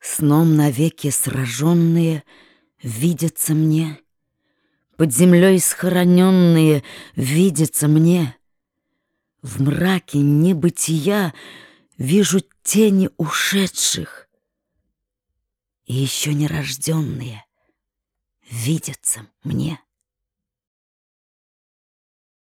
Сном навеки сраженные видятся мне, Под землей схороненные видятся мне. В мраке небытия вижу тени ушедших, И еще нерожденные видятся мне.